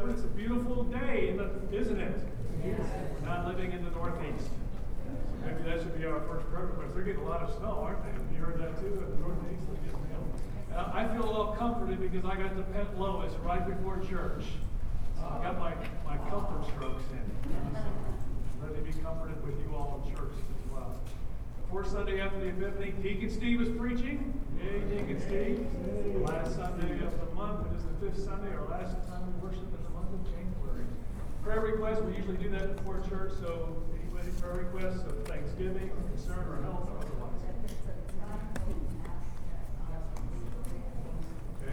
First Shepherd. It's a beautiful day, the- isn't it? We're not living in the Northeast. Maybe that should be our first prayer request. They're getting a lot of snow, aren't they? You heard that too, the Northeast? They're getting, know. Uh, I feel a little comforted because I got to pet Lois right before church. So I got my, my comfort strokes in. So Let me be comforted with you all in church as well. Fourth Sunday after the Epiphany, Deacon Steve is preaching. Yay, Deacon Steve. Last Sunday of the month, it is the fifth Sunday, our last time we worship in the month of January. Prayer requests, we usually do that before church, so anybody prayer requests of thanksgiving, concern, or health, or otherwise. Okay.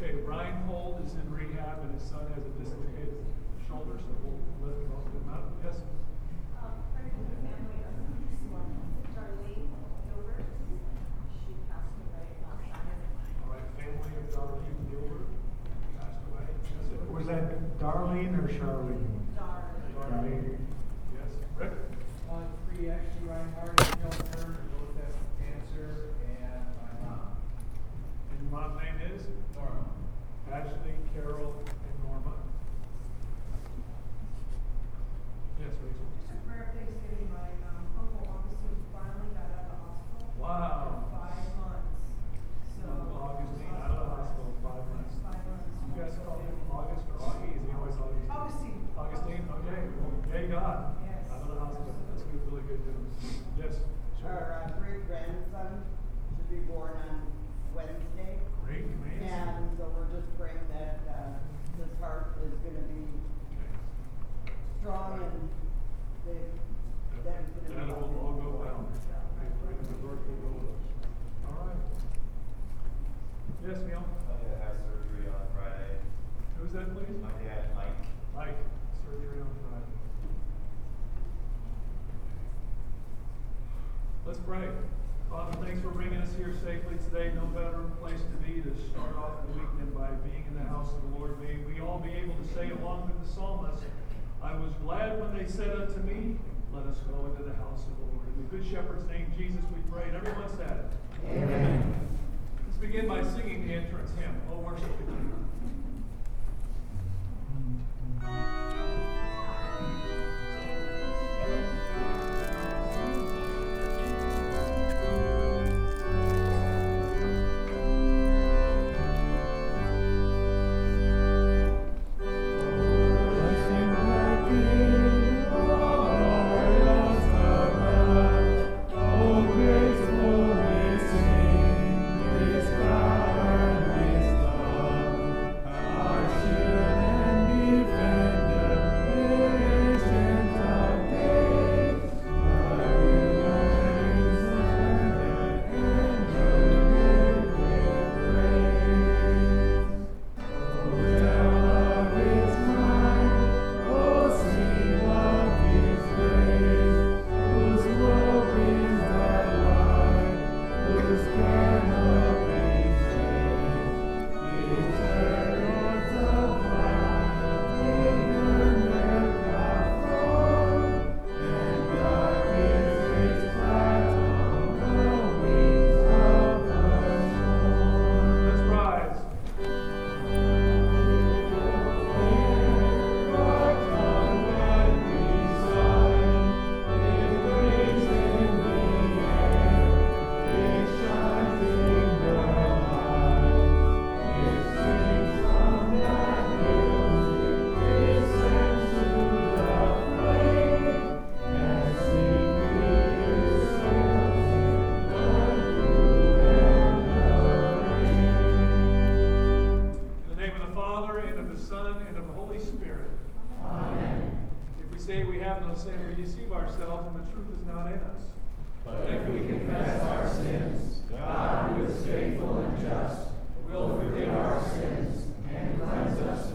Okay, Ryan Holt is in rehab and his son has a dislocated shoulder, so we'll lift him up him out. Yes? Um, part of the family of Darlene Gilbert, she passed away last Saturday. All right, family of Darlene Gilbert passed away. Yes, it Was that Darlene or Charlene? Darlene. Darlene. Yes, Rick? Uh, three, actually, Ryan Harding, Hilton, both have cancer, and my mom, And your mom's name is? Norma. Ashley, Carol, and Norma. Yes, Rachel? For Thanksgiving, my um, uncle Augustine finally got out of the hospital. Wow. After Five months, so. Uncle Augustine out of the hospital, five months. Five months. You guys call him August or Augie? Is he always Augustine? Augustine. Augustine, okay, well, yay God. Yes. Out of the hospital, that's good, really good news. Yes? sure. Our uh, great grandson should be born on Wednesday. Great, man. And so we're just praying that, uh, his heart is gonna be strong and they, that is gonna be. That will all go well. We pray that the Lord will go with us. All right. Yes, Neil? My dad has surgery on Friday. Who's that, please? My dad, Mike, Mike, surgery on Friday. Let's pray. Father, thanks for bringing us here safely today. No better place to be to start off the week than by being in the house of the Lord. May we all be able to say along with the psalmist, I was glad when they said unto me, let us go into the house of the Lord. In the good shepherd's name, Jesus, we pray. And everyone said, Amen. Let's begin by singing the entrance hymn. Oh, worship the King. Father, and of the Son, and of the Holy Spirit. Amen. If we say we have no sin, we deceive ourselves, and the truth is not in us. But if we confess our sins, God, who is faithful and just, will forgive our sins and cleanse us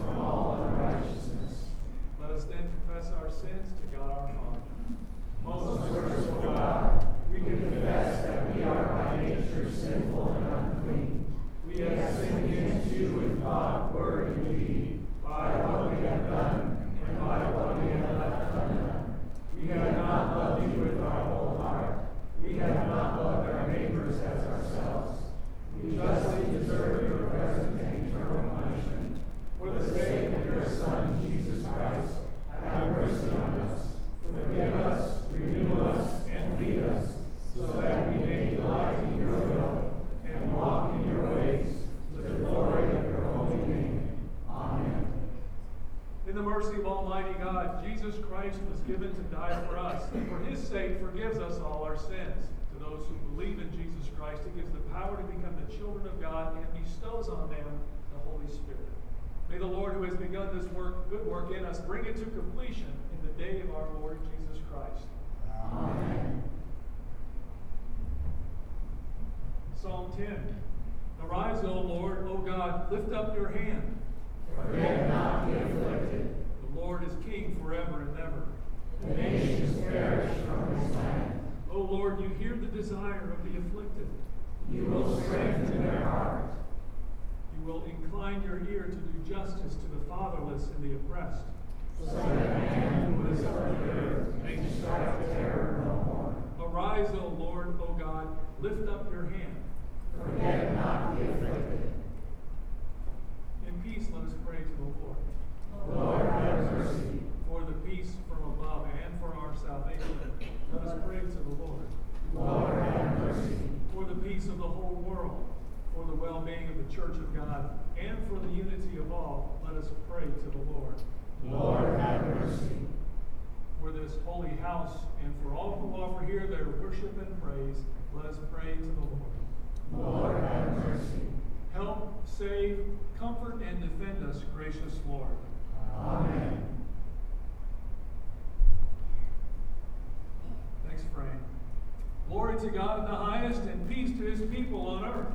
our sins. To those who believe in Jesus Christ, he gives the power to become the children of God and bestows on them the Holy Spirit. May the Lord who has begun this work, good work in us, bring it to completion in the day of our Lord Jesus Christ. Amen. Psalm 10. Arise, O Lord, O God, lift up your hand. Forget not the afflicted. The Lord is king forever and ever. The nations perish from his land. O Lord, you hear the desire of the afflicted. You will strengthen their heart. You will incline your ear to do justice to the fatherless and the oppressed. So that man who is of the earth may strike terror no more. Arise, O Lord, O God, lift up your hand. Forget not the afflicted. In peace, let us pray to the Lord. Lord, have mercy. For the peace from above and for our salvation, let us pray to the Lord. Lord, have mercy. For the peace of the whole world, for the well being of the church of God, and for the unity of all, let us pray to the Lord. Lord, have mercy. For this holy house and for all who offer here their worship and praise, let us pray to the Lord. Lord, have mercy. Help, save, comfort, and defend us, gracious Lord. Amen. Thanks, Frank. Glory to God in the highest, and peace to his people on earth.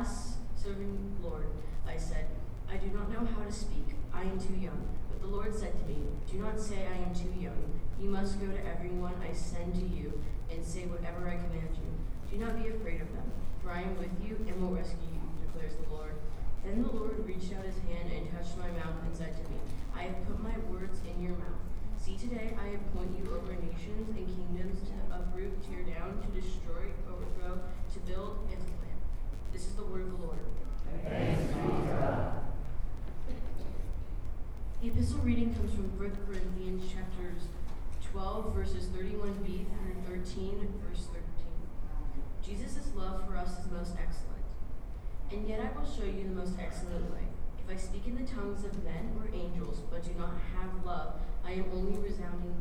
Alas, serving Lord, I said, I do not know how to speak. I am too young. But the Lord said to me, Do not say I am too young. You must go to everyone I send to you and say whatever I command you. Do not be afraid of them, for I am with you and will rescue you, declares the Lord. Then the Lord reached out his hand and touched my mouth and said to me, I have put my words in your mouth. See, today I appoint you over nations and kingdoms to uproot, tear down, to destroy, overthrow, to build, and to plant. This is the word of the Lord. The epistle 1 Corinthians chapters 12, verses 31b through 13, verse 13. Jesus' love for us is most excellent. And yet I will show you the most excellent way. If I speak in the tongues of men or angels, but do not have love, I am only resounding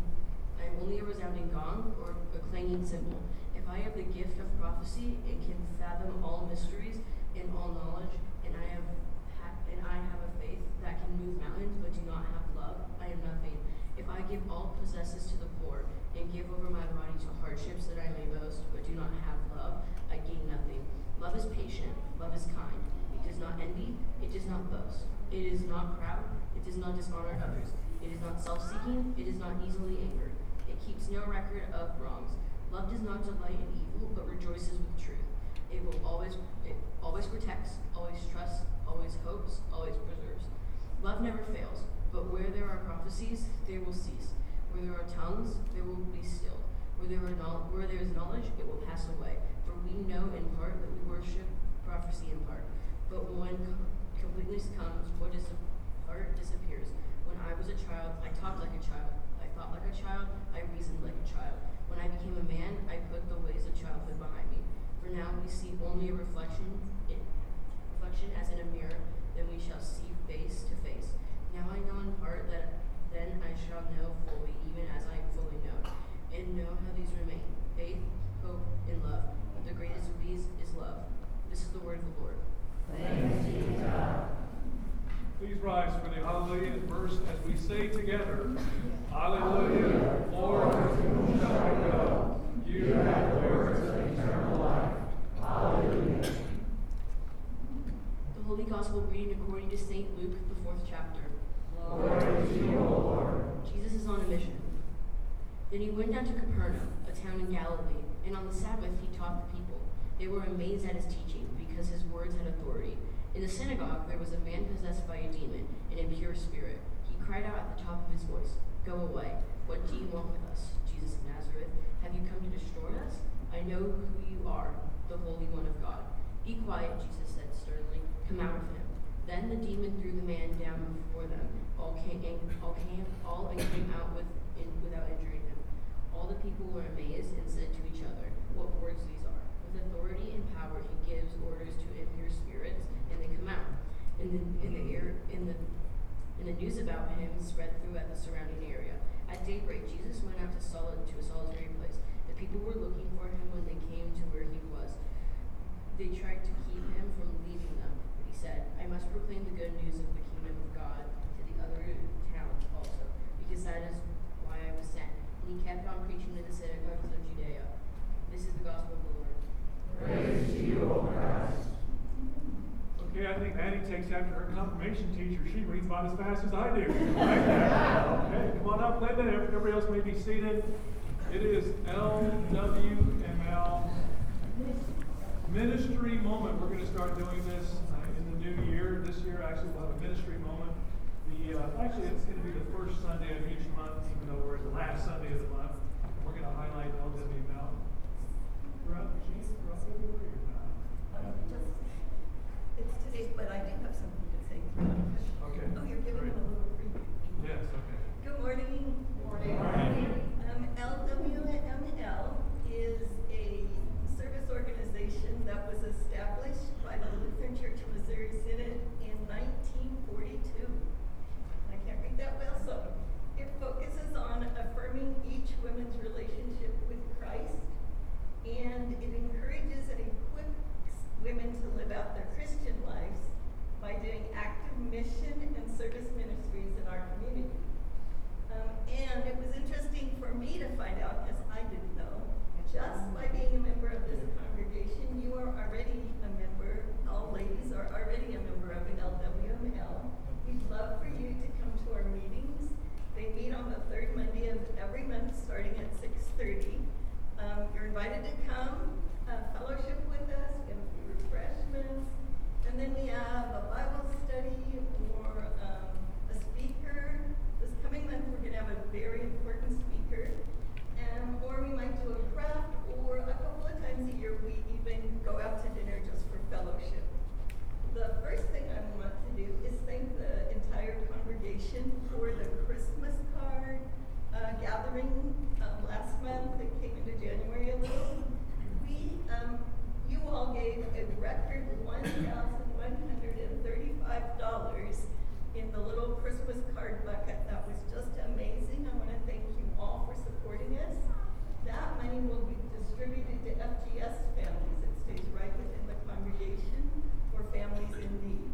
I am only a resounding gong or a clanging cymbal. If I have the gift of prophecy and can fathom all mysteries and all knowledge, and I have ha- and I have a faith that can move mountains but do not have Am nothing. If I give all possessions to the poor and give over my body to hardships that I may boast but do not have love, I gain nothing. Love is patient, love is kind. It does not envy, it does not boast. It is not proud, it does not dishonor others. It is not self seeking, it is not easily angered. It keeps no record of wrongs. Love does not delight in evil, but rejoices with truth. It will always it always protects, always trusts, always hopes, always preserves. Love never fails, but where there are prophecies, they will cease. Where there are tongues, they will be stilled. Where there are knowl- where there is knowledge, it will pass away. For we know in part that we worship prophecy in part. But when com- completeness comes, what is part disappears. When I was a child, I talked like a child. I thought like a child. I reasoned like a child. When I became a man, I put the ways of childhood behind me. For now we see only a reflection, in, reflection as in a mirror. Then we shall see face to face. Now I know in part that then I shall know fully, even as I am fully known, and know how these remain: faith, hope, and love. But the greatest of these is love. This is the word of the Lord. Thanks be to God. Please rise for the Hallelujah verse as we say together, Hallelujah, Lord, to whom shall I go? You have words of eternal life. Hallelujah. The Holy Gospel reading according to St. Luke, the fourth chapter. Jesus is on a mission. Then he went down to Capernaum, a town in Galilee, and on the Sabbath he taught the people. They were amazed at his teaching, because his words had authority. In the synagogue there was a man possessed by a demon, an impure spirit. He cried out at the top of his voice, Go away. What do you want with us, Jesus of Nazareth? Have you come to destroy us? I know who you are, the Holy One of God. Be quiet, Jesus said sternly. Come out of him. Then the demon threw the man down before them. All came, all came, all and came out with, in, without injuring him. All the people were amazed and said to each other, What words these are! With authority and power he gives orders to impure spirits, and they come out. And the, in the air, in the and the news about him spread throughout the surrounding area. At daybreak, Jesus went out to, solid, to a solitary place. The people were looking for him when they came to where he was. They tried to keep him from leaving them, but he said, I must proclaim the good news of the kingdom of God to the other towns also, because that is why I was sent. And he kept on preaching in the synagogues of Judea. This is the gospel of the Lord. Praise to you, O Christ. Okay, I think Maddie takes after her confirmation teacher. She reads about as fast as I do. Right. Okay, come on up, Linda. Everybody else may be seated. It is LWML Ministry Moment. We're going to start doing this uh, in the new year. This year, actually, we'll have a ministry moment. Uh, actually, it's going to be the first Sunday of each month, even though we're the last Sunday of the month. We're going to highlight That came into January a little. We, um, you all gave a record one thousand one hundred and thirty-five dollars in the little Christmas card bucket. That was just amazing. I wanna thank you all for supporting us. That money will be distributed to FGS families. It stays right within the congregation for families in need.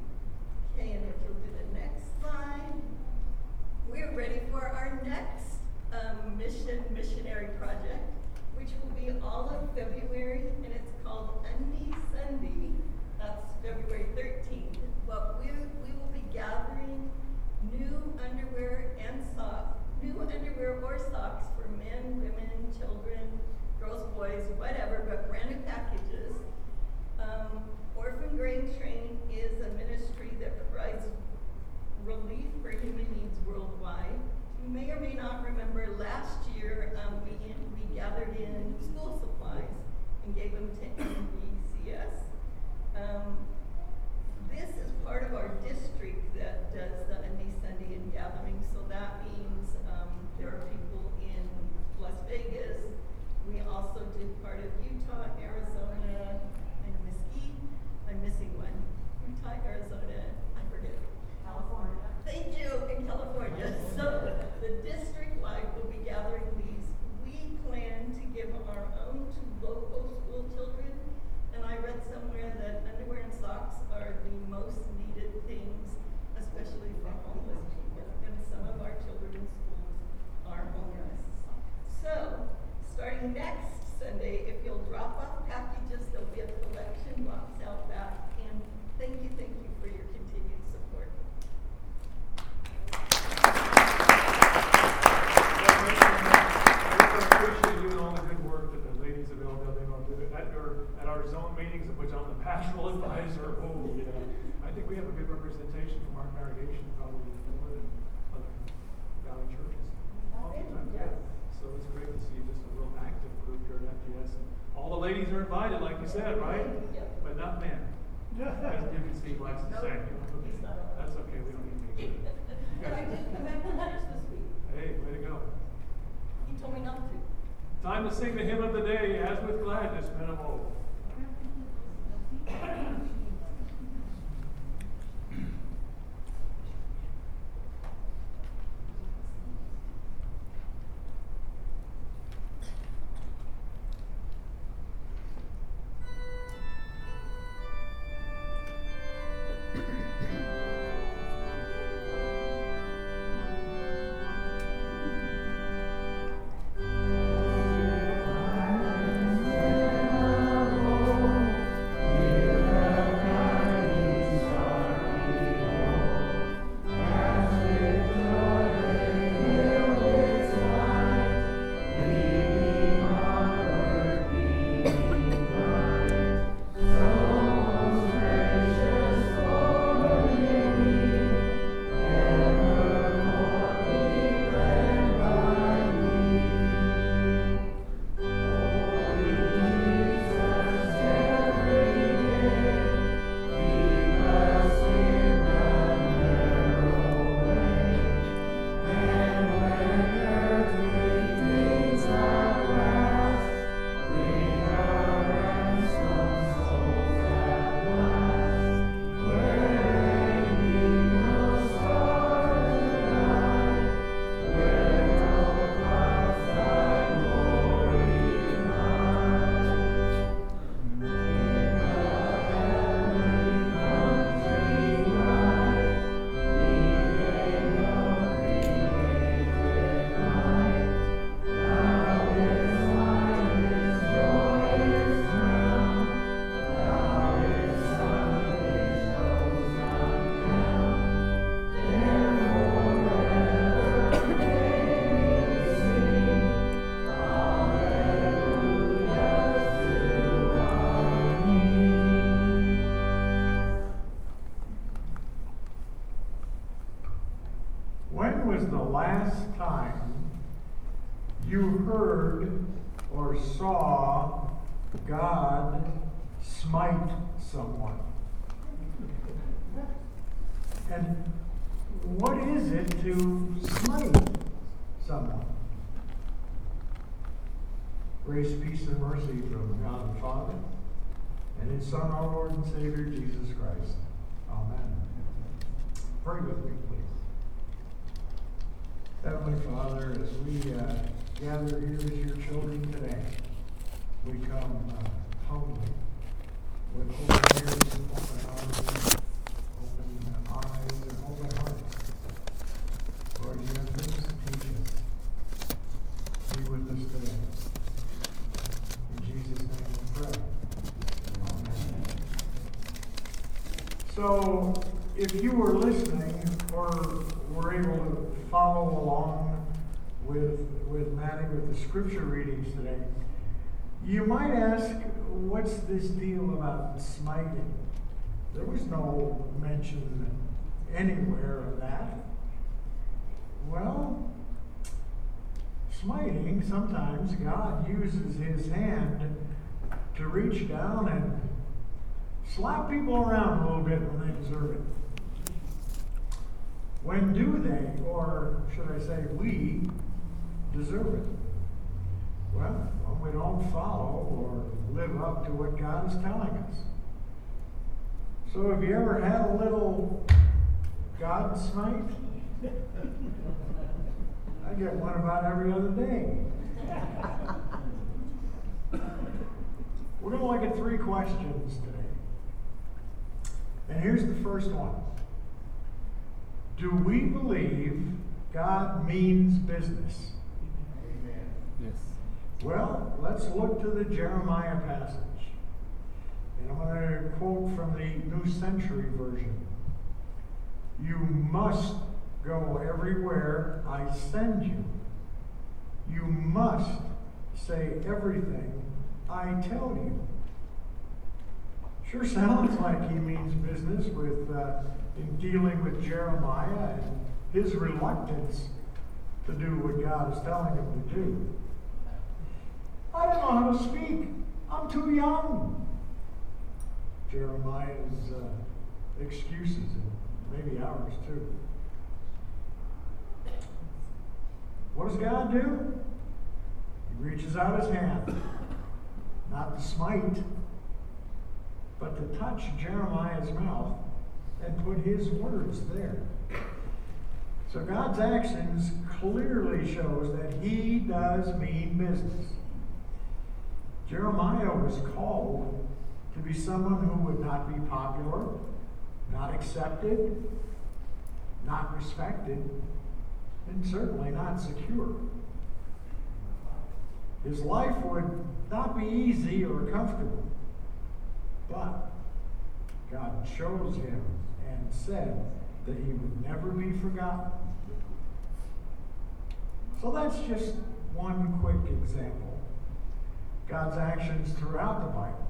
Think we have a good representation from our congregation, probably more than other valley churches. Oftentimes, yeah. So it's great to see just a real active group here at FGS. And all the ladies are invited, like you said, right? Yep. But not men. As you can see, likes to say. Nope, he's not allowed. That's okay, we don't need me. But I did come back from church this week. Hey, way to go. He told me not to. Time to sing the hymn of the day, as with gladness, men of old. Mercy from God the Father and His Son, our Lord and Savior, Jesus Christ. Amen. Pray with me, please. Heavenly Father, as we uh, gather here as your children today, we come uh, humbly with open ears, and open arms, open eyes, and open hearts. Lord, you have things to teach us. Be with us today. In Jesus' name we pray. Amen. So, if you were listening or were able to follow along with, with Maddie with the scripture readings today, you might ask, what's this deal about smiting? There was no mention anywhere of that. Well, smiting, sometimes God uses his hand to reach down and slap people around a little bit when they deserve it. When do they, or should I say, we deserve it? Well, when we don't follow or live up to what God is telling us. So, have you ever had a little God smite? I get one about every other day. We're going to look at three questions today. And here's the first one Do we believe God means business? Yes. Well, let's look to the Jeremiah passage. And I'm going to quote from the New Century Version You must go everywhere I send you. You must say everything I tell you. Sure sounds like he means business with, uh, in dealing with Jeremiah and his reluctance to do what God is telling him to do. I don't know how to speak. I'm too young. Jeremiah's uh, excuses, and maybe ours too. What does God do? He reaches out his hand, not to smite, but to touch Jeremiah's mouth and put his words there. So God's actions clearly shows that he does mean business. Jeremiah was called to be someone who would not be popular, not accepted, not respected, and certainly not secure. His life would not be easy or comfortable, but God chose him and said that he would never be forgotten. So that's just one quick example. God's actions throughout the Bible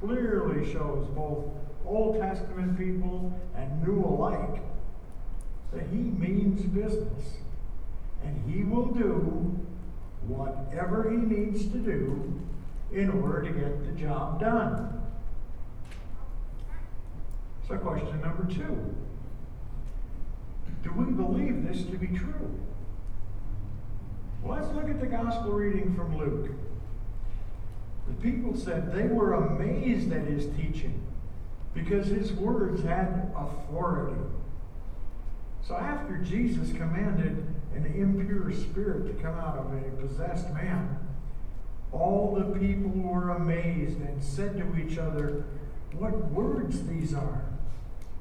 clearly shows both Old Testament people and new alike that he means business and he will do whatever he needs to do in order to get the job done. Question number two Do we believe this to be true? Let's look at the gospel reading from Luke. The people said they were amazed at his teaching because his words had authority. So after Jesus commanded an impure spirit to come out of a possessed man, all the people were amazed and said to each other, What words these are!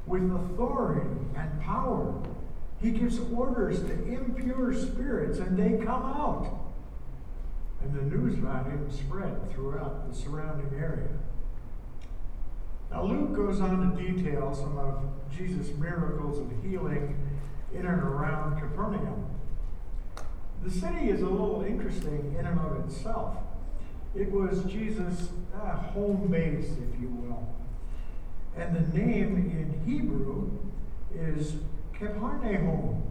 With authority and power, he gives orders to impure spirits and they come out. And the news about him spread throughout the surrounding area. Now, Luke goes on to detail some of Jesus' miracles of healing in and around Capernaum. The city is a little interesting in and of itself. It was Jesus' uh, home base, if you will. And the name in Hebrew is Capernaum.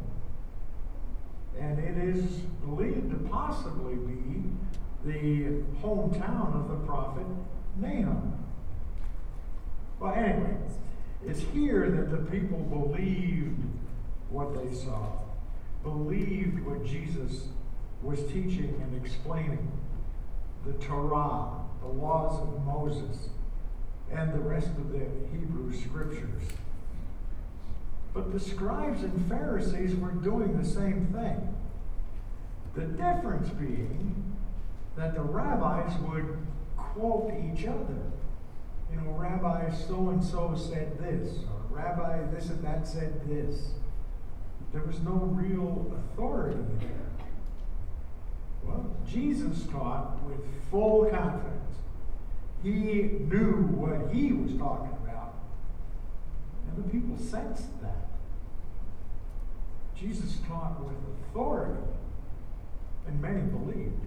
And it is believed to possibly be the hometown of the prophet Nahum. Well, anyway, it's here that the people believed what they saw, believed what Jesus was teaching and explaining the Torah, the laws of Moses, and the rest of the Hebrew scriptures. But the scribes and Pharisees were doing the same thing. The difference being that the rabbis would quote each other. You know, Rabbi so and so said this, or Rabbi this and that said this. There was no real authority there. Well, Jesus taught with full confidence. He knew what he was talking about. And the people sensed that. Jesus taught with authority, and many believed.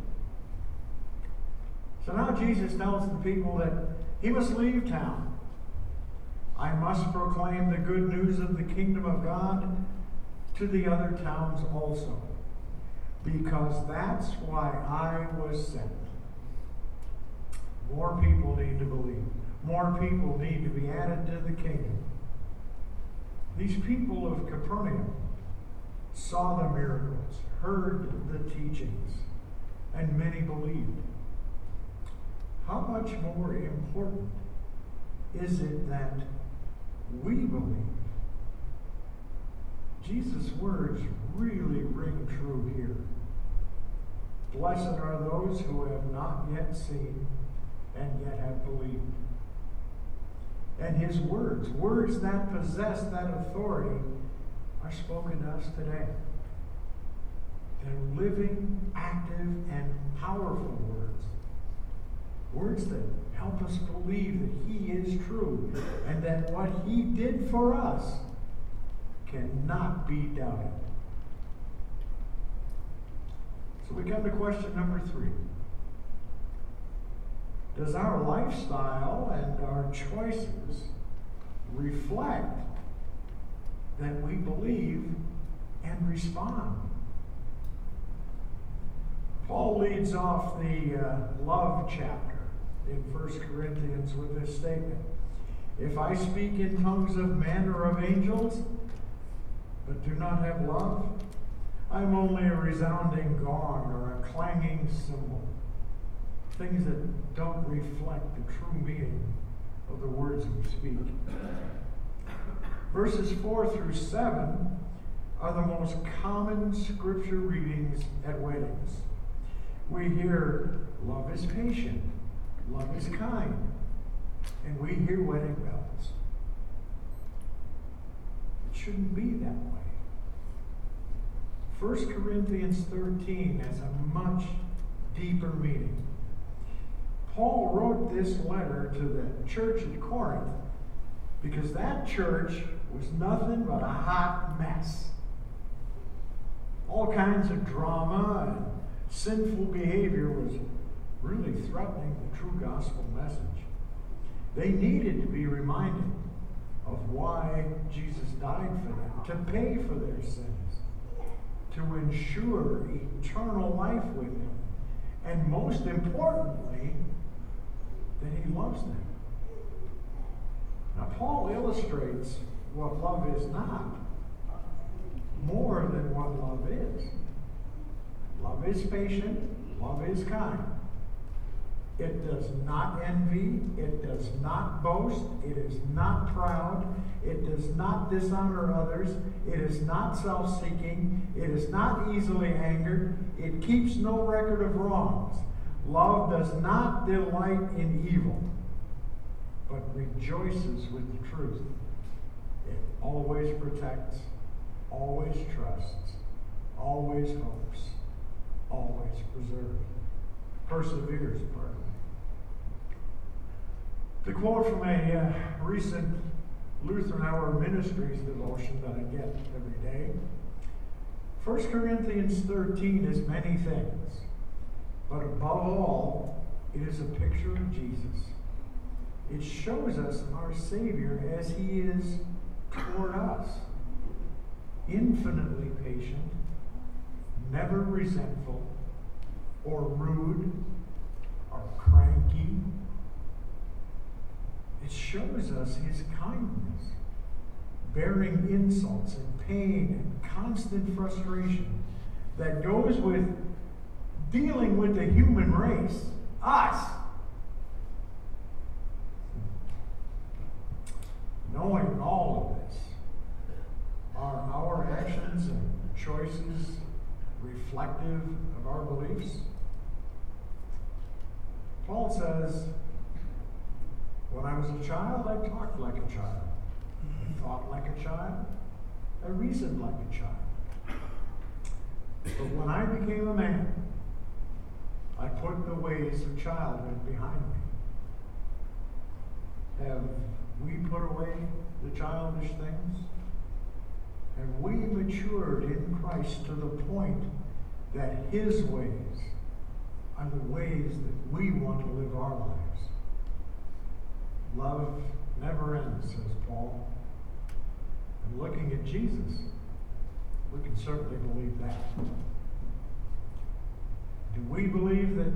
So now Jesus tells the people that he must leave town. I must proclaim the good news of the kingdom of God to the other towns also, because that's why I was sent. More people need to believe. More people need to be added to the kingdom. These people of Capernaum saw the miracles, heard the teachings, and many believed. How much more important is it that we believe? Jesus' words really ring true here. Blessed are those who have not yet seen and yet have believed. And his words, words that possess that authority, are spoken to us today. They're living, active, and powerful words. Words that help us believe that he is true and that what he did for us cannot be doubted. So we come to question number three. Does our lifestyle and our choices reflect that we believe and respond? Paul leads off the uh, love chapter in 1 Corinthians with this statement If I speak in tongues of men or of angels, but do not have love, I'm only a resounding gong or a clanging cymbal. Things that don't reflect the true meaning of the words we speak. Verses 4 through 7 are the most common scripture readings at weddings. We hear, love is patient, love is kind, and we hear wedding bells. It shouldn't be that way. 1 Corinthians 13 has a much deeper meaning. Paul wrote this letter to the church at Corinth because that church was nothing but a hot mess. All kinds of drama and sinful behavior was really threatening the true gospel message. They needed to be reminded of why Jesus died for them, to pay for their sins, to ensure eternal life with Him, and most importantly, that He loves them. Now, Paul illustrates what love is not more than what love is. Love is patient, love is kind. It does not envy, it does not boast, it is not proud, it does not dishonor others, it is not self seeking, it is not easily angered, it keeps no record of wrongs. Love does not delight in evil, but rejoices with the truth. It always protects, always trusts, always hopes, always preserves, perseveres, pardon me. To quote from a uh, recent Lutheran Hour Ministries devotion that I get every day, 1 Corinthians 13 is many things, but above all, it is a picture of Jesus. It shows us our Savior as He is toward us, infinitely patient, never resentful, or rude, or cranky. It shows us His kindness, bearing insults and pain and constant frustration that goes with dealing with the human race, us. Knowing all of this, are our actions and choices reflective of our beliefs? Paul says, When I was a child, I talked like a child, I thought like a child, I reasoned like a child. But when I became a man, I put the ways of childhood behind me. Have we put away the childish things? Have we matured in Christ to the point that His ways are the ways that we want to live our lives? Love never ends, says Paul. And looking at Jesus, we can certainly believe that. Do we believe that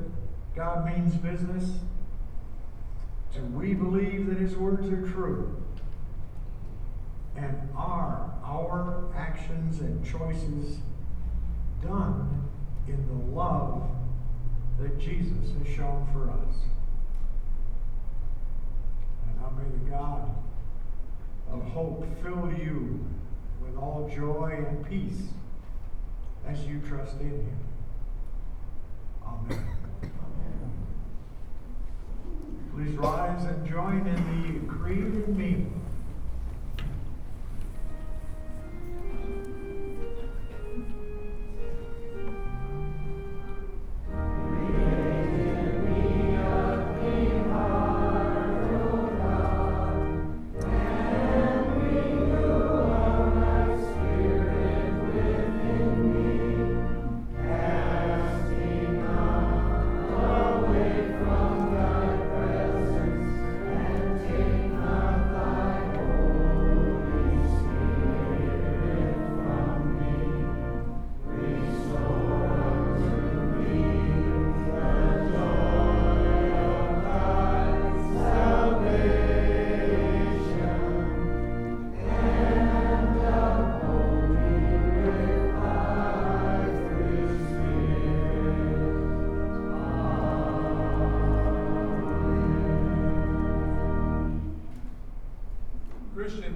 God means business? Do we believe that His words are true? And are our actions and choices done in the love that Jesus has shown for us? And now may the God of hope fill you with all joy and peace as you trust in Him. Amen. Please rise and join in the creed and me.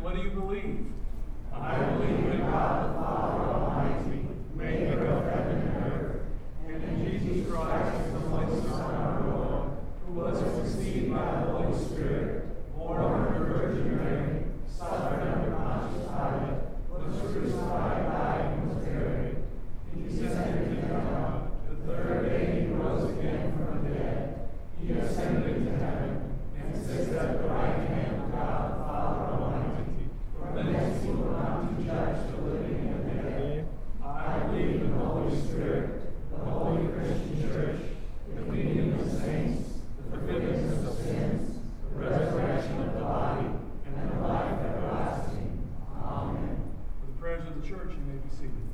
What do you believe? I believe in God the Father Almighty, maker of heaven and earth, and in Jesus Christ, his only Son, our Lord, who was conceived by the Holy Spirit, born of the Virgin Mary, suffered under Pontius Pilate, was crucified, died, and was buried. He descended into hell. The third day he rose again from the dead. He ascended into heaven, and sits at the right hand of God the Father Almighty. From thence he will come to judge the living and the dead. I believe in the Holy Spirit, the holy Christian Church, the communion of saints, the forgiveness of sins, the resurrection of the body, and the life everlasting. Amen. For the prayers of the church, you may be seated.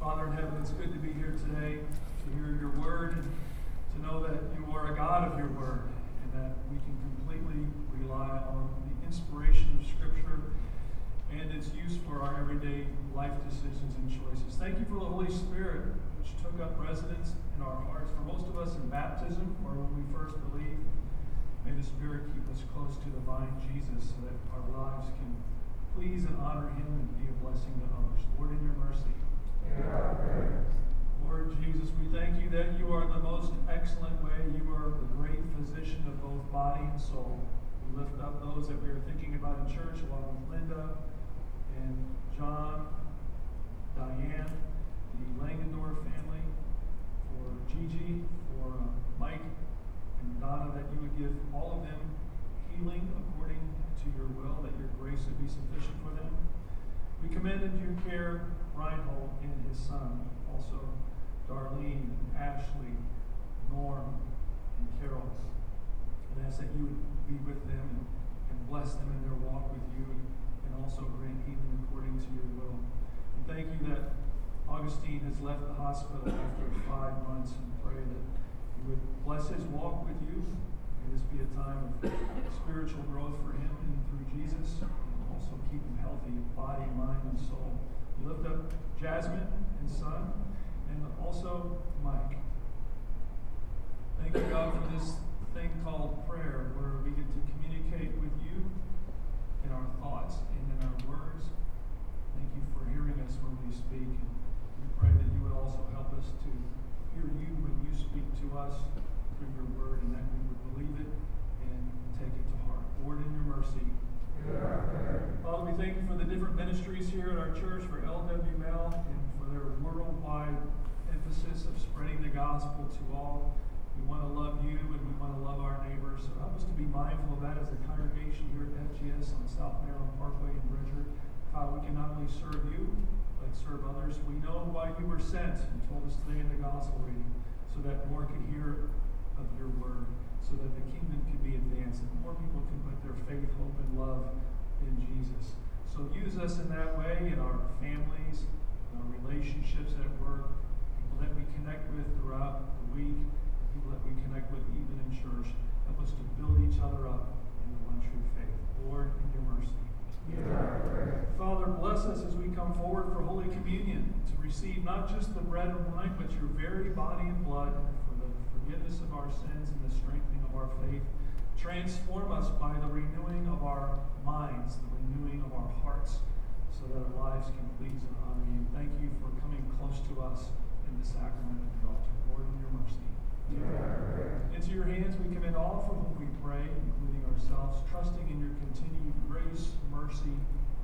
Father in heaven, it's good to be here today to hear your word and to know that you are a God of your word and that we can completely rely on the inspiration of Scripture and its use for our everyday life decisions and choices. Thank you for the Holy Spirit, which took up residence in our hearts. For most of us in baptism or when we first believe, may the Spirit keep us close to the vine Jesus so that our lives can please and honor him and be a blessing to others. Lord, in your mercy. Lord Jesus, we thank you that you are the most excellent way. You are the great physician of both body and soul. We lift up those that we are thinking about in church, along with Linda and John, Diane, the Langendorf family, for Gigi, for uh, Mike and Donna, that you would give all of them healing according to your will, that your grace would be sufficient for them. We commend into your care Reinhold and his son, also Darlene, Ashley, Norm, and Carol. And ask that you would be with them and, and bless them in their walk with you and, and also grant healing according to your will. And thank you that Augustine has left the hospital after five months and pray that you would bless his walk with you. May this be a time of spiritual growth for him and through Jesus, and also keep him healthy, body, mind, and soul. We lift up Jasmine and son, and also Mike. Thank you, God, for this thing called prayer, where we get to communicate with you in our thoughts and in our words. Thank you for hearing us when we speak. And we pray that you would also help us to hear you when you speak to us through your word, and that we would believe it and take it to heart. Lord, in your mercy. Father, we thank you for the different ministries here at our church, for LWML, and for their worldwide emphasis of spreading the gospel to all. We want to love you and we want to love our neighbors. So help us to be mindful of that as a congregation here at FGS on South Maryland Parkway in Bridger. God, we can not only serve you, but serve others. We know why you were sent and told us today in the gospel reading, so that more could hear of your word, so that the kingdom can be advanced, and more people can put their faith, hope, and love in Jesus. So use us in that way in our families, in our relationships at work, people that we connect with throughout the week, people that we connect with even in church. Help us to build each other up in the one true faith. Lord, in your mercy. Father, bless us as we come forward for Holy Communion to receive not just the bread and wine, but your very body and blood forgiveness of our sins and the strengthening of our faith. Transform us by the renewing of our minds, the renewing of our hearts, so that our lives can please and honor you. Thank you for coming close to us in the sacrament of the altar. Lord, in your mercy. Into your hands we commit all for whom we pray, including ourselves, trusting in your continued grace, mercy,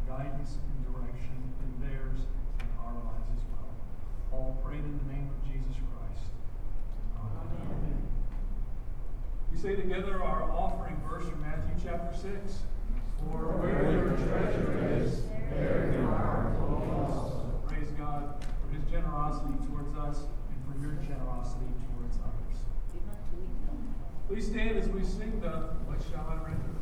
guidance, and direction in theirs and our lives as well. All prayed in the name of Jesus Christ. We say together our offering verse from Matthew chapter 6. For where your treasure is, there your heart will also. Praise God for his generosity towards us and for your generosity towards others. Please stand as we sing the What Shall I Render?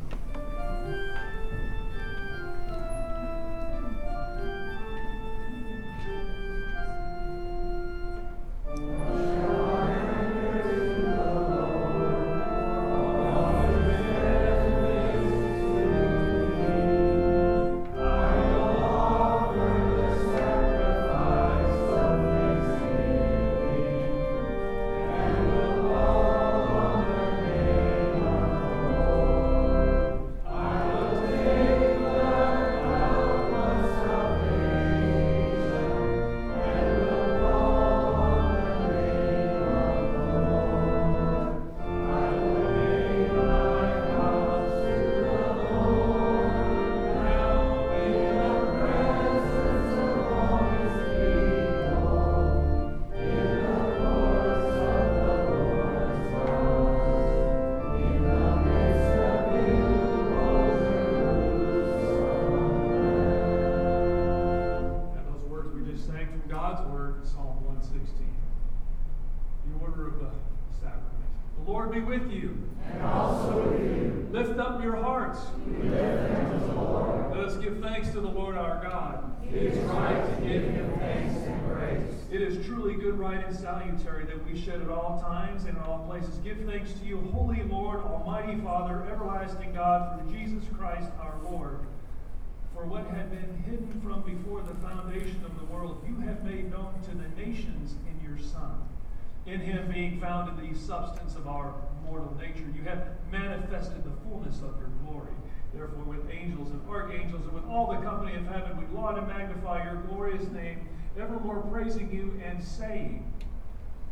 Lord be with you. And also with you. Lift up your hearts. We lift them to the Lord. Let us give thanks to the Lord our God. It is right to give him thanks and praise. It is truly good, right, and salutary that we should at all times and in all places give thanks to you, Holy Lord, Almighty Father, everlasting God, through Jesus Christ our Lord. For what had been hidden from before the foundation of the world, you have made known to the nations in your Son. In him being found in the substance of our mortal nature, you have manifested the fullness of your glory. Therefore, with angels and archangels and with all the company of heaven, we laud and magnify your glorious name, evermore praising you and saying,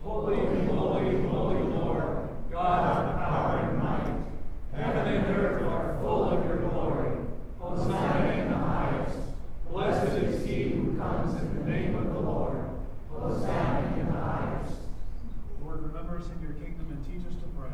Holy, holy, holy Lord, God of power and might. Heaven and earth are full of your glory. Hosanna in the highest. Blessed is he who comes in the name of the Lord. Hosanna in the highest. In your kingdom and teach us to pray.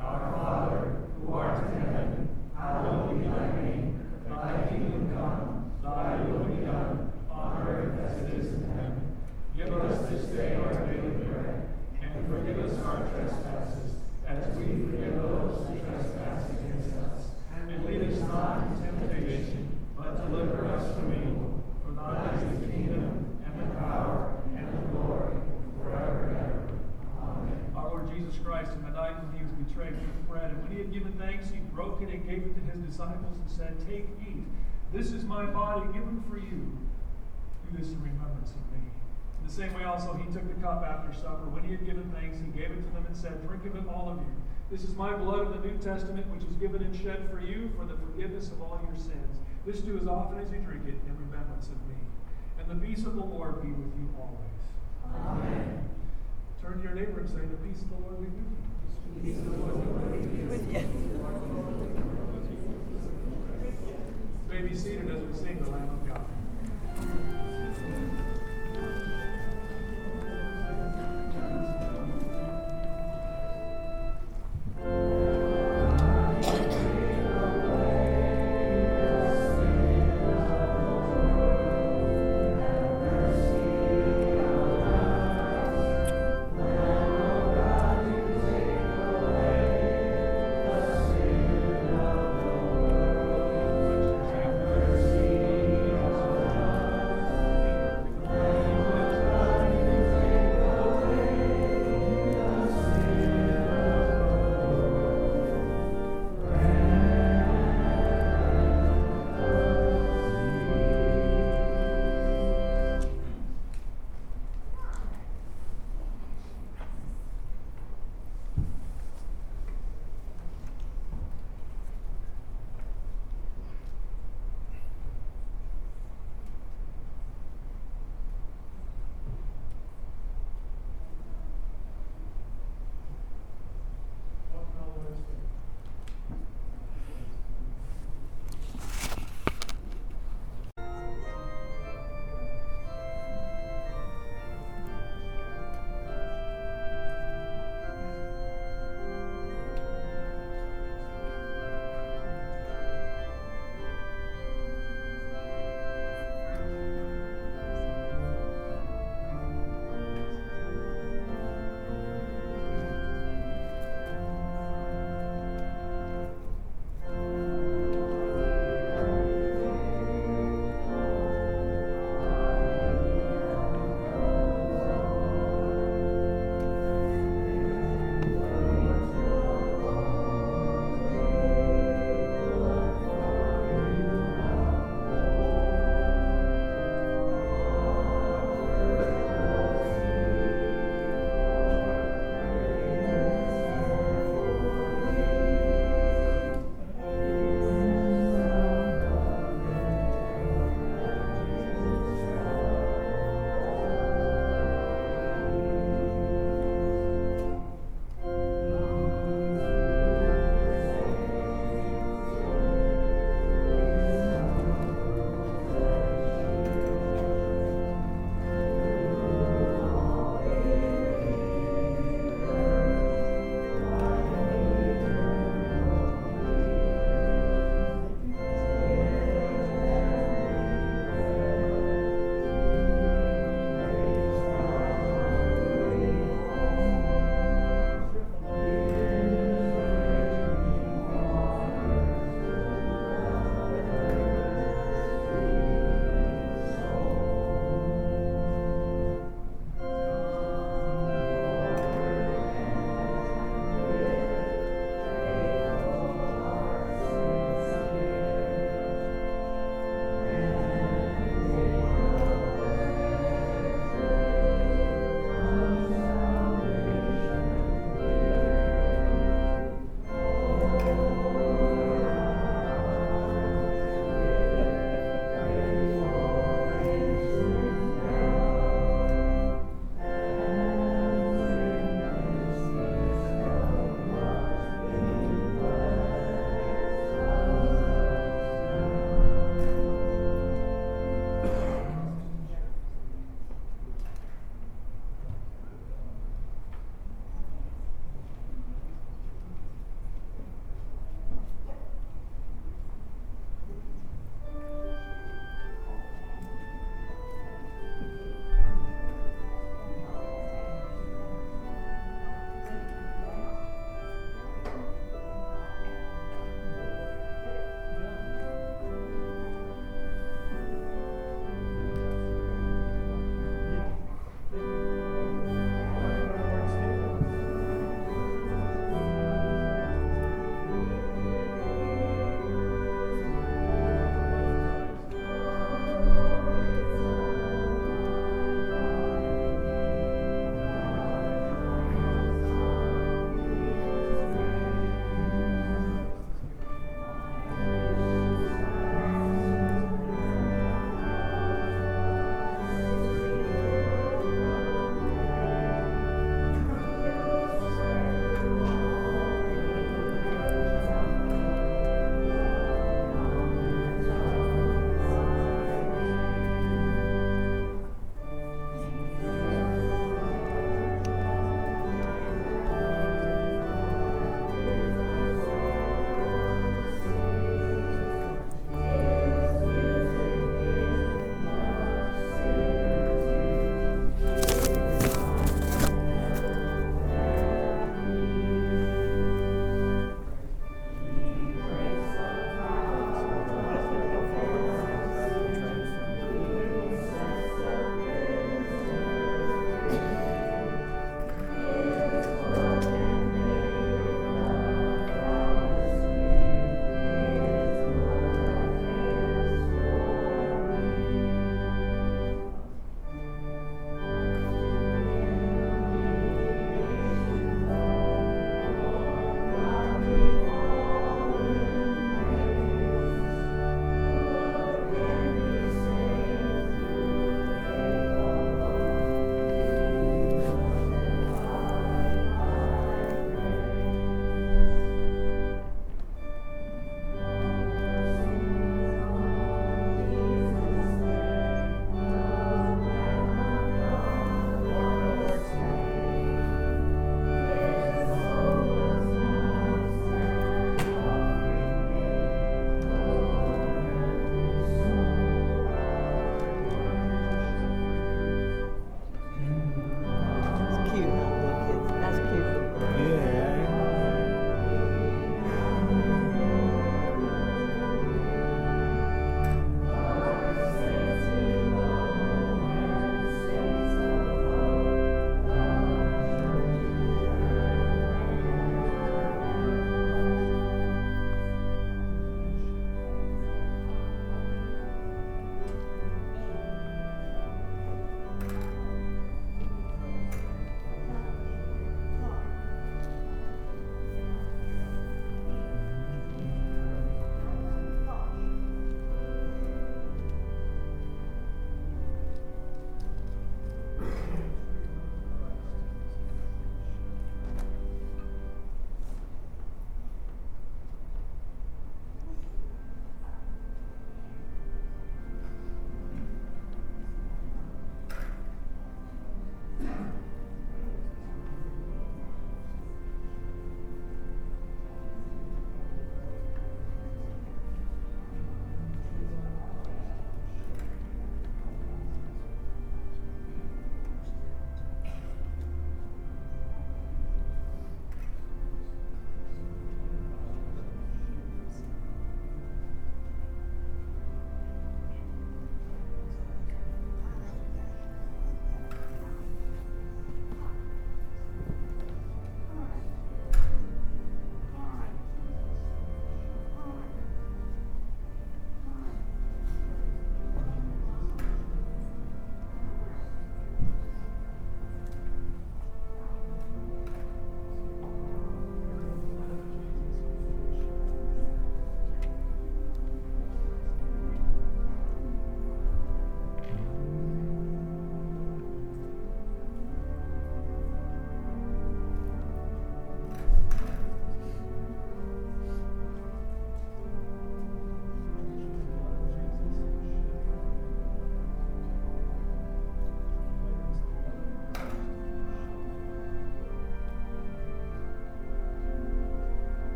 Our Father, who art in heaven, hallowed be thy name. Thy kingdom come, thy will be done, on earth as it is in heaven. Give us this day our daily bread, and forgive us our trespasses, as we forgive those who trespass against us. And lead us not into temptation, but deliver us from evil. For thine is the kingdom, and the power, and the glory, forever and ever. Amen. Our Lord Jesus Christ, in the night when he was betrayed, took bread, and when he had given thanks, he broke it and gave it to his disciples and said, Take, eat. This is my body given for you. Do this in remembrance of me. In the same way also he took the cup after supper. When he had given thanks, he gave it to them and said, Drink of it, all of you. This is my blood of the New Testament, which is given and shed for you for the forgiveness of all your sins. This do as often as you drink it in remembrance of me. And the peace of the Lord be with you always. Amen. Turn to your neighbor and say, The peace of the Lord be with you. May be seated as we sing the Lamb of God.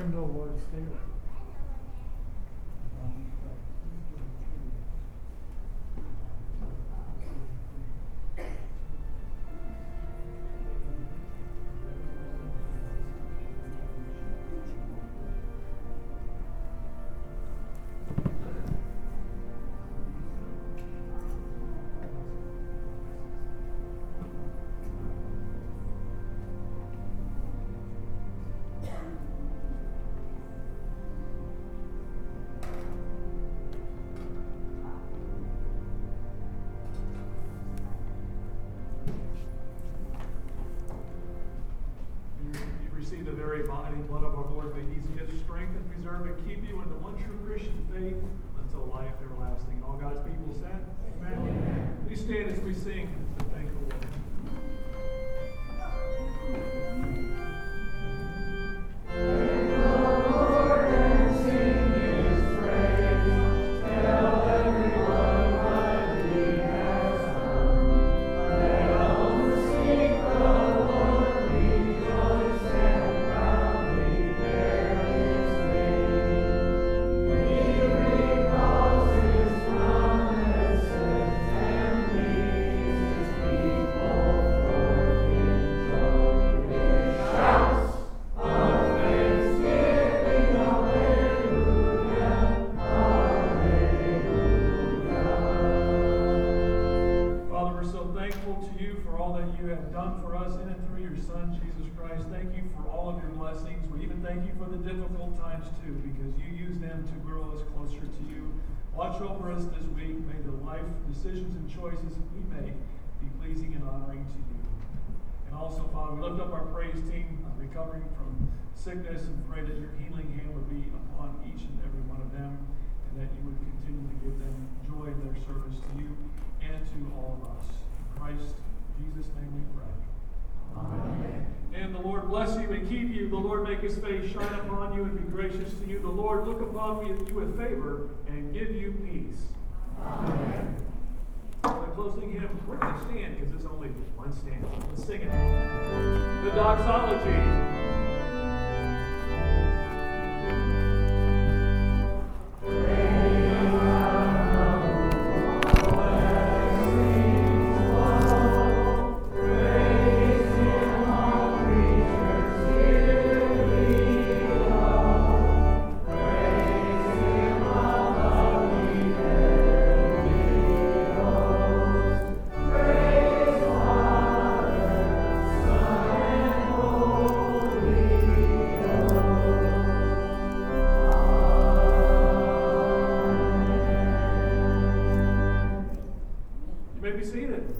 Welcome to the Lord's received the very body and blood of our Lord. May He give strength and preserve and keep you in the one true Christian faith you have done for us in and through your Son, Jesus Christ. Thank you for all of your blessings. We even thank you for the difficult times too, because you use them to grow us closer to you. Watch over us this week. May the life decisions and choices we make be pleasing and honoring to you. And also, Father, we lift up our praise team, uh, recovering from sickness, and pray that your healing hand would be upon each and every one of them, and that you would continue to give them joy in their service to you and to all of us. In Christ, Jesus' name we pray. Amen. And the Lord bless you and keep you. The Lord make his face shine upon you and be gracious to you. The Lord look upon you with favor and give you peace. Amen. The closing hymn, we're going to stand because it's only one stand. Let's sing it. The doxology. May be seated.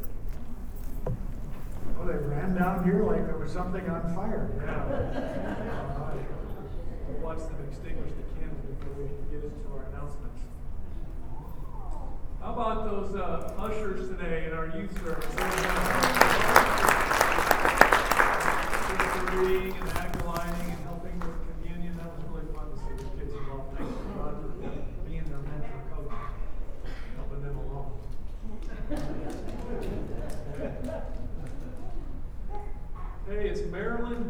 Well, they ran down here like there was something on fire. Yeah. We'll watch them extinguish the candle before we get into our announcements. How about those uh, ushers today in our youth service? Reading and acolyting and helping with communion. That was really fun to see the kids involved. Thanks to God for being their mentor coach, helping them along. Hey, it's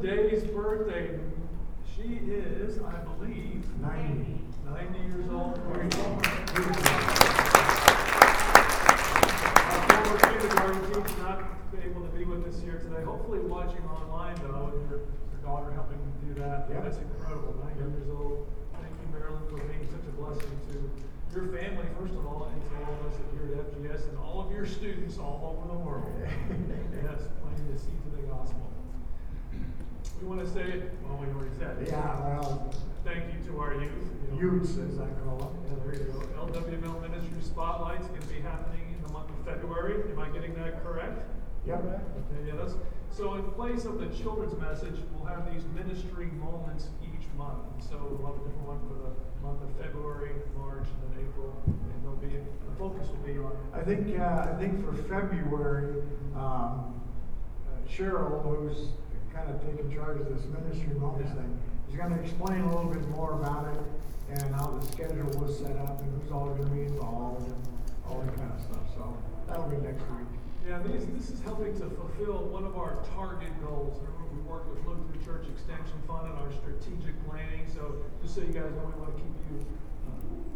Marilyn Day's birthday. She is, I believe, 90. 90 years old. Our former kindergarten teacher's not able to be with us here today. Hopefully watching online though, and your, your daughter helping do that. Yep. That's incredible, 90 years old. Thank you, Marilyn, for being such a blessing to your family, first of all, and to all of us here at FGS and all of your students all over the world. yes, planting the seeds of the gospel. We want to say, it? well, we already said it. Yeah, well, Thank you to our youth. you youths, as I call them. Yeah, there you go. LWML Ministry Spotlight's going to be happening in the month of February. Am I getting that correct? Yep. Okay, yeah, that's, so in place of the children's message, we'll have these ministry moments each month. And so we'll have a different one for the month of February, March, and then April. And there'll be, the focus will be on. I think, uh, I think for February, um, uh, Cheryl, who's kind of taking charge of this ministry moments thing, is gonna explain a little bit more about it and how the schedule was set up and who's all gonna be involved and all that kind of stuff. So that'll be next week. Yeah, these, this is helping to fulfill one of our target goals. Remember, we work with Lutheran Church Extension Fund and our strategic planning. So just so you guys know, we want to keep you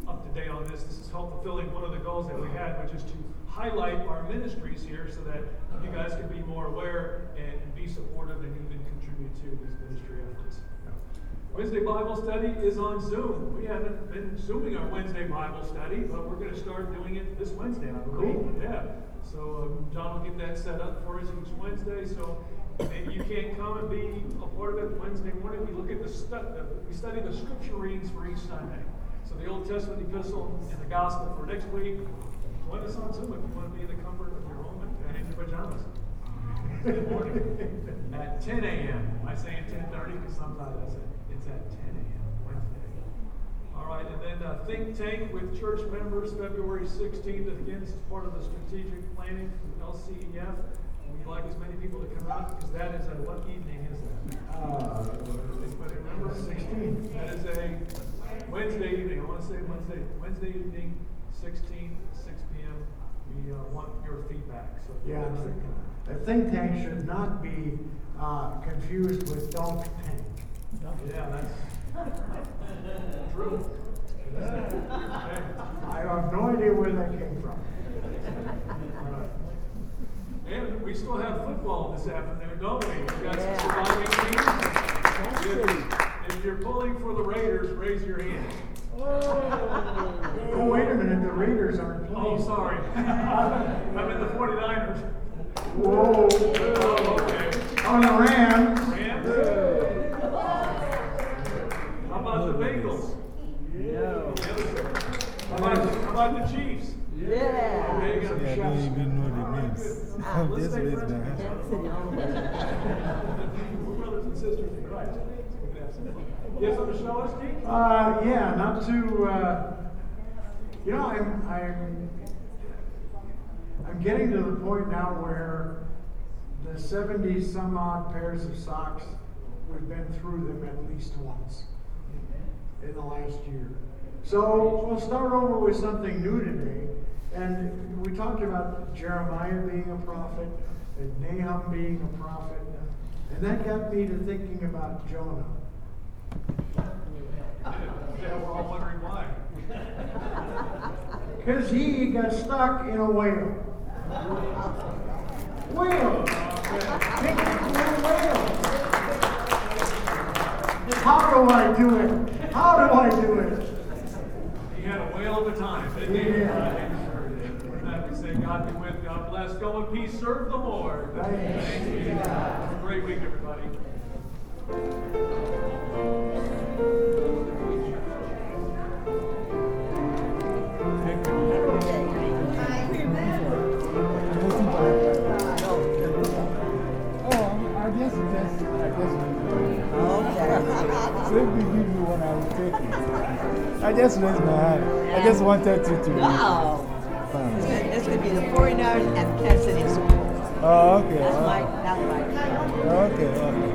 up to date on this. This is help fulfilling one of the goals that we had, which is to highlight our ministries here so that you guys can be more aware and, and be supportive and even contribute to these ministry efforts. Wednesday Bible study is on Zoom. We haven't been Zooming our Wednesday Bible study, but we're going to start doing it this Wednesday, I believe. Cool. Yeah. So um, John will get that set up for us each Wednesday. So maybe you can't come and be a part of it Wednesday morning. We look at the stu- uh, we study the scripture readings for each Sunday. So the Old Testament epistle and the gospel for next week. Join us on Zoom if you want to be in the comfort of your home and in your pajamas. Good morning. At 10 a.m. I say at 10:30 because sometimes I say it's at 10 a.m. Wednesday. All right, and then uh, think tank with church members February 16th. Again, this is part of the strategic planning from LCEF. We'd like as many people to come out because that is a what evening is that? Uh, Anybody remember? 16th. That is a Wednesday evening. I want to say Wednesday, Wednesday evening, 16th, 6 p.m. We uh, want your feedback. So you Yeah, want to come. a think tank should not be uh, confused with dunk tank. Yeah, that's true. I have no idea where that came from. And we still have football this afternoon, don't we? We got some surviving teams. If, if you're pulling for the Raiders, raise your hand. Oh, wait a minute, the Raiders aren't playing. Oh, sorry. I'm in the 49ers. Whoa. Oh, okay. On the Rams. Rams? How about the Bengals? How about, how about the Chiefs? Yeah. Okay, Yeah, I don't even know the names. I'm Let's just friends with each other. We're brothers and sisters in Christ. You have something show us, Steve? Uh, yeah, not to, uh, you know, I'm, I'm, I'm getting to the point now where the seventy some odd pairs of socks, we've been through them at least once in the last year. So we'll start over with something new today. And we talked about Jeremiah being a prophet and Nahum being a prophet. And that got me to thinking about Jonah. Yeah, we're all wondering why. Because he got stuck in a whale. Whale! Whale! How do I do it? How do I do it? He had a whale of a time, didn't he? Yeah. Sure did. With we say, God be with, God bless. Go in peace, serve the Lord. Thanks. Thanks be to God. Have a great week, everybody. Oh, I just, just, I just. Okay. So if you give me one, I will take it. I just raised my hand. I just wanted you to. Fine. This could be the 49ers and Kansas City Super Oh, okay. That's oh. my, that's my. Okay, okay.